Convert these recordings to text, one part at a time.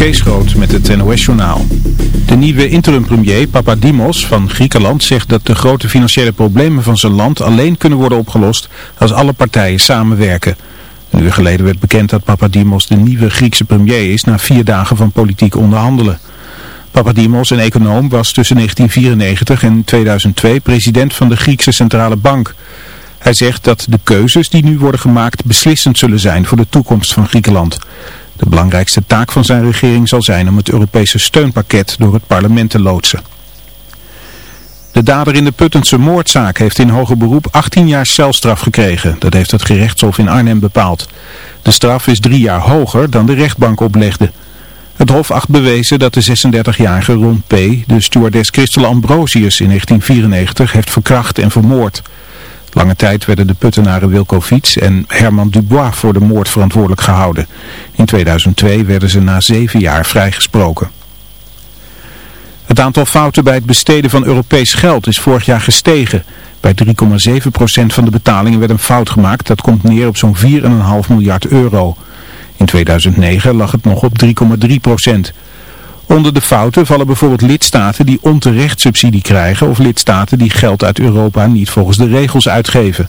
Kees Groot met het NOS-journaal. De nieuwe interim-premier Papadimos van Griekenland zegt dat de grote financiële problemen van zijn land alleen kunnen worden opgelost als alle partijen samenwerken. Een uur geleden werd bekend dat Papadimos de nieuwe Griekse premier is na vier dagen van politiek onderhandelen. Papadimos, een econoom, was tussen 1994 en 2002 president van de Griekse Centrale Bank. Hij zegt dat de keuzes die nu worden gemaakt beslissend zullen zijn voor de toekomst van Griekenland. De belangrijkste taak van zijn regering zal zijn om het Europese steunpakket door het parlement te loodsen. De dader in de Puttense moordzaak heeft in hoger beroep 18 jaar celstraf gekregen. Dat heeft het gerechtshof in Arnhem bepaald. De straf is drie jaar hoger dan de rechtbank oplegde. Het hof acht bewezen dat de 36-jarige Ron P. de stewardess Christel Ambrosius in 1994 heeft verkracht en vermoord. Lange tijd werden de Puttenaren Wilco Fiets en Herman Dubois voor de moord verantwoordelijk gehouden. In 2002 werden ze na zeven jaar vrijgesproken. Het aantal fouten bij het besteden van Europees geld is vorig jaar gestegen. Bij 3,7% van de betalingen werd een fout gemaakt. Dat komt neer op zo'n 4,5 miljard euro. In 2009 lag het nog op 3,3%. Onder de fouten vallen bijvoorbeeld lidstaten die onterecht subsidie krijgen of lidstaten die geld uit Europa niet volgens de regels uitgeven.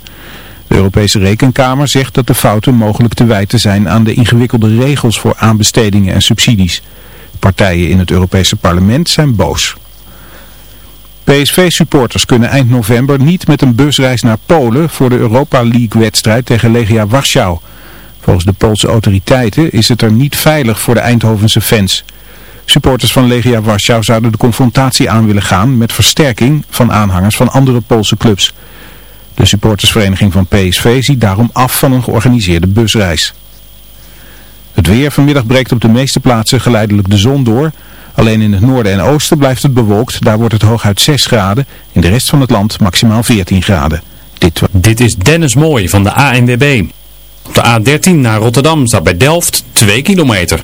De Europese Rekenkamer zegt dat de fouten mogelijk te wijten zijn aan de ingewikkelde regels voor aanbestedingen en subsidies. Partijen in het Europese parlement zijn boos. PSV-supporters kunnen eind november niet met een busreis naar Polen voor de Europa League-wedstrijd tegen Legia Warschau. Volgens de Poolse autoriteiten is het er niet veilig voor de Eindhovense fans. Supporters van Legia Warschau zouden de confrontatie aan willen gaan met versterking van aanhangers van andere Poolse clubs. De supportersvereniging van PSV ziet daarom af van een georganiseerde busreis. Het weer vanmiddag breekt op de meeste plaatsen geleidelijk de zon door. Alleen in het noorden en oosten blijft het bewolkt. Daar wordt het hooguit 6 graden. In de rest van het land maximaal 14 graden. Dit, Dit is Dennis Mooij van de ANWB. Op de A13 naar Rotterdam staat bij Delft 2 kilometer.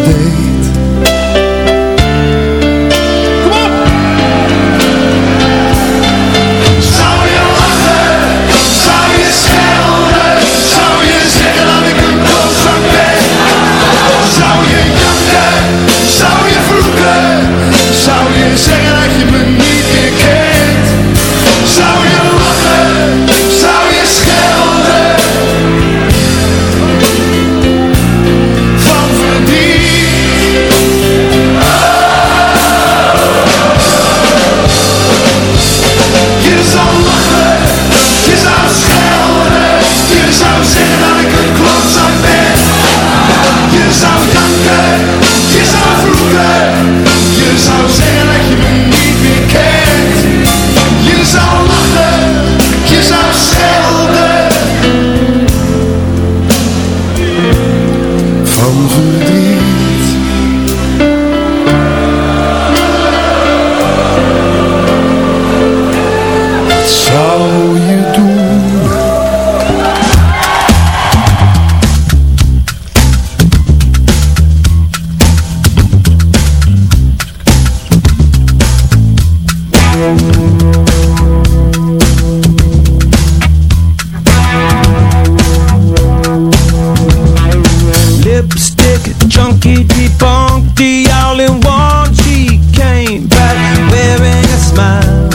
Lipstick, junkie, debunky, all in one. She came back wearing a smile.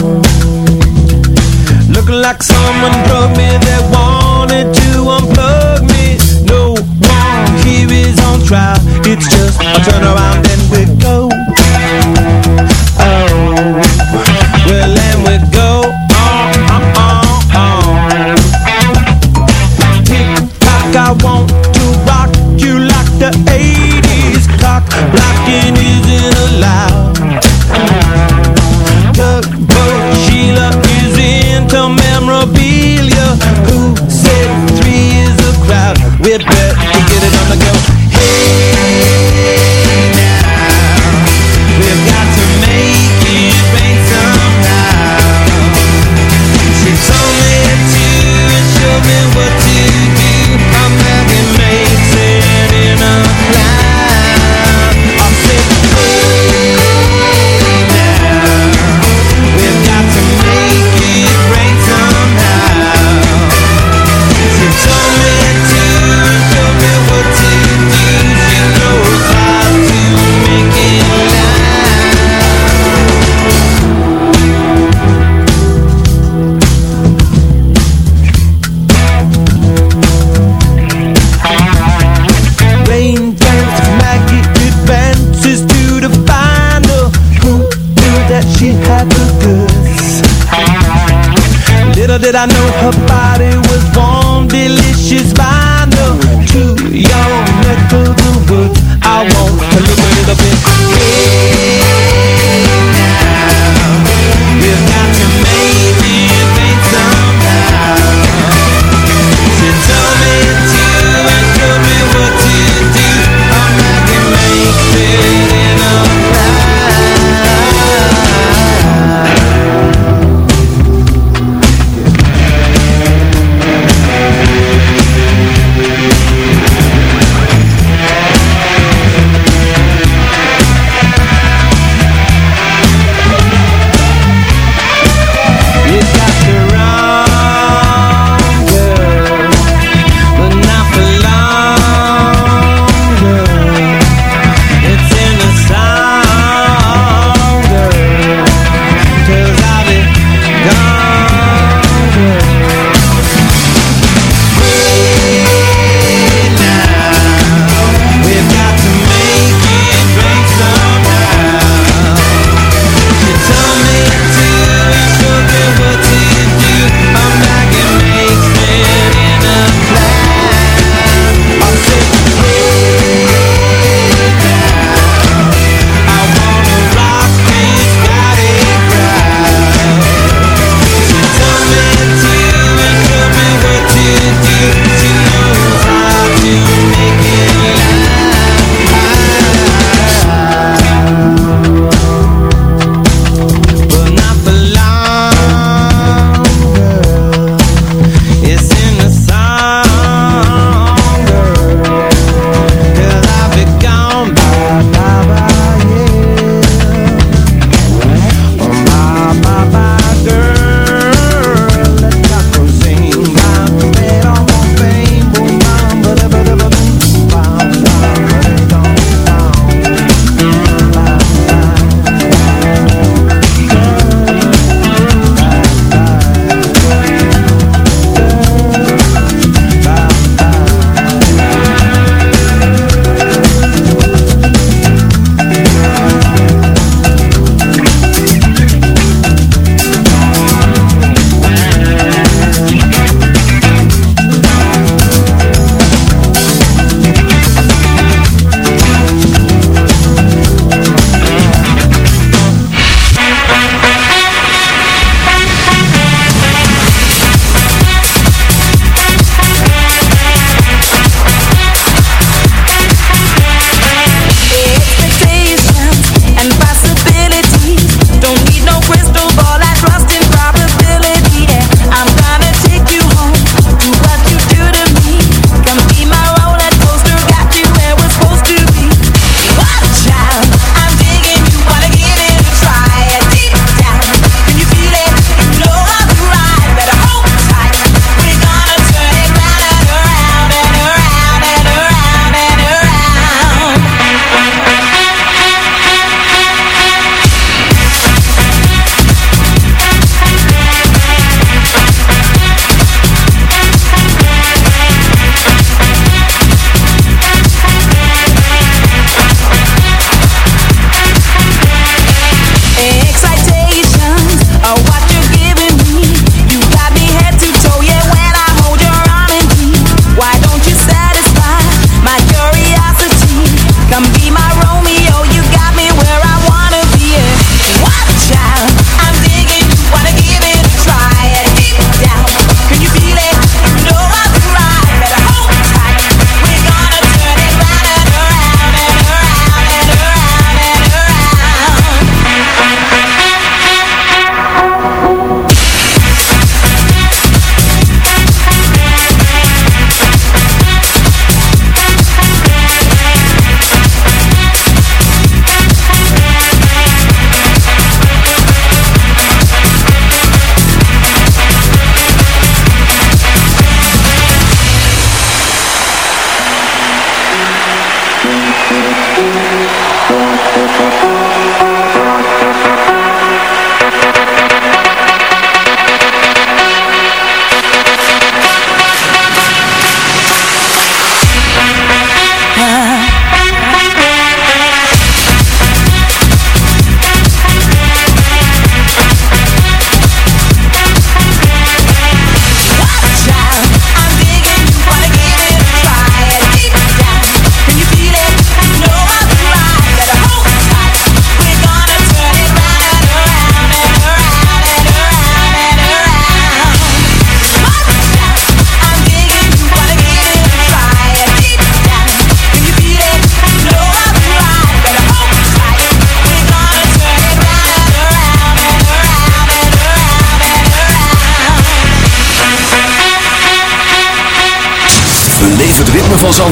Looking like someone drugged me that wanted to unplug me. No one here is on trial. It's just a turn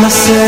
myself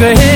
कहे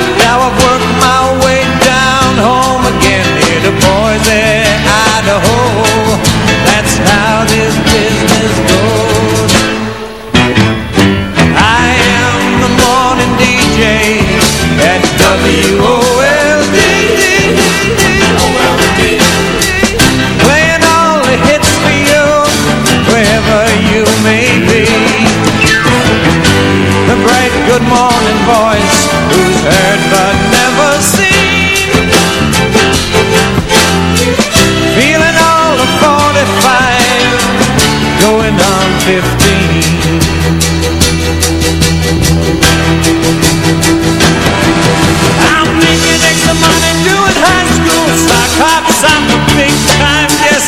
Now I've worked my way down home again Near to Boise, Idaho. That's how this business goes. I am the morning DJ at WOLD Playing all the hits for you Wherever you may be. The bright good morning voice heard but never seen. Feeling all of 45 Going on 15 I'm making extra money doing high school Stock hops, I'm a big time, yes,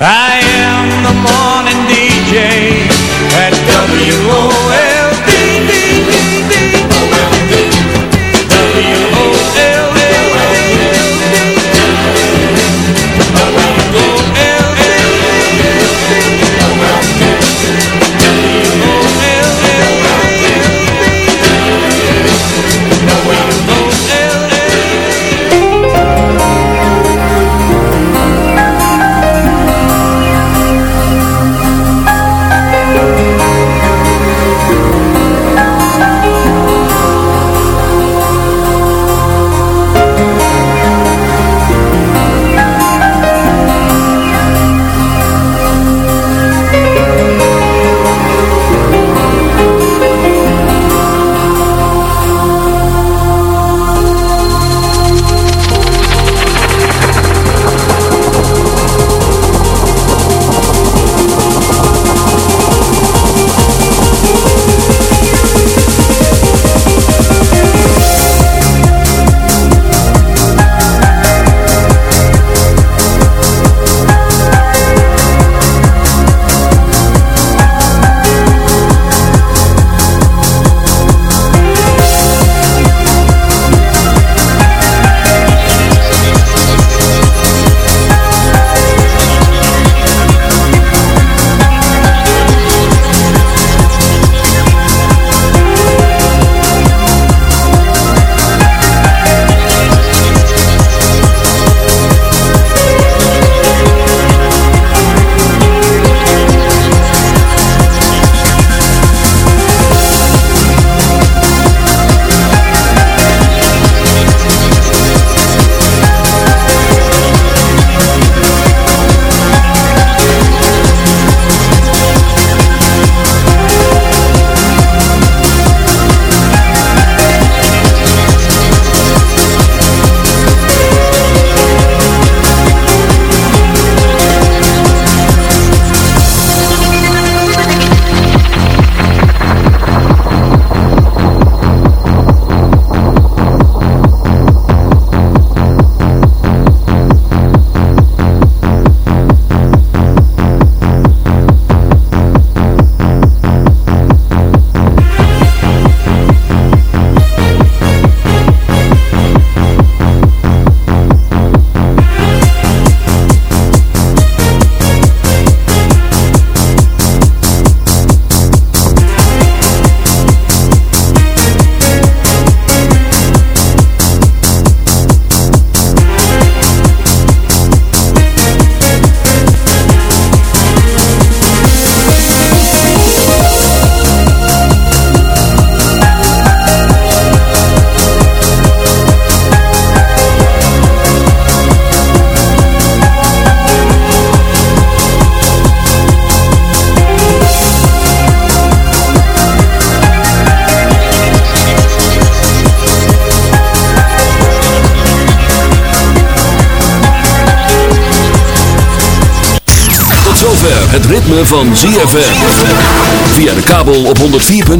I am the morning DJ at W-O-L-D-D-D-D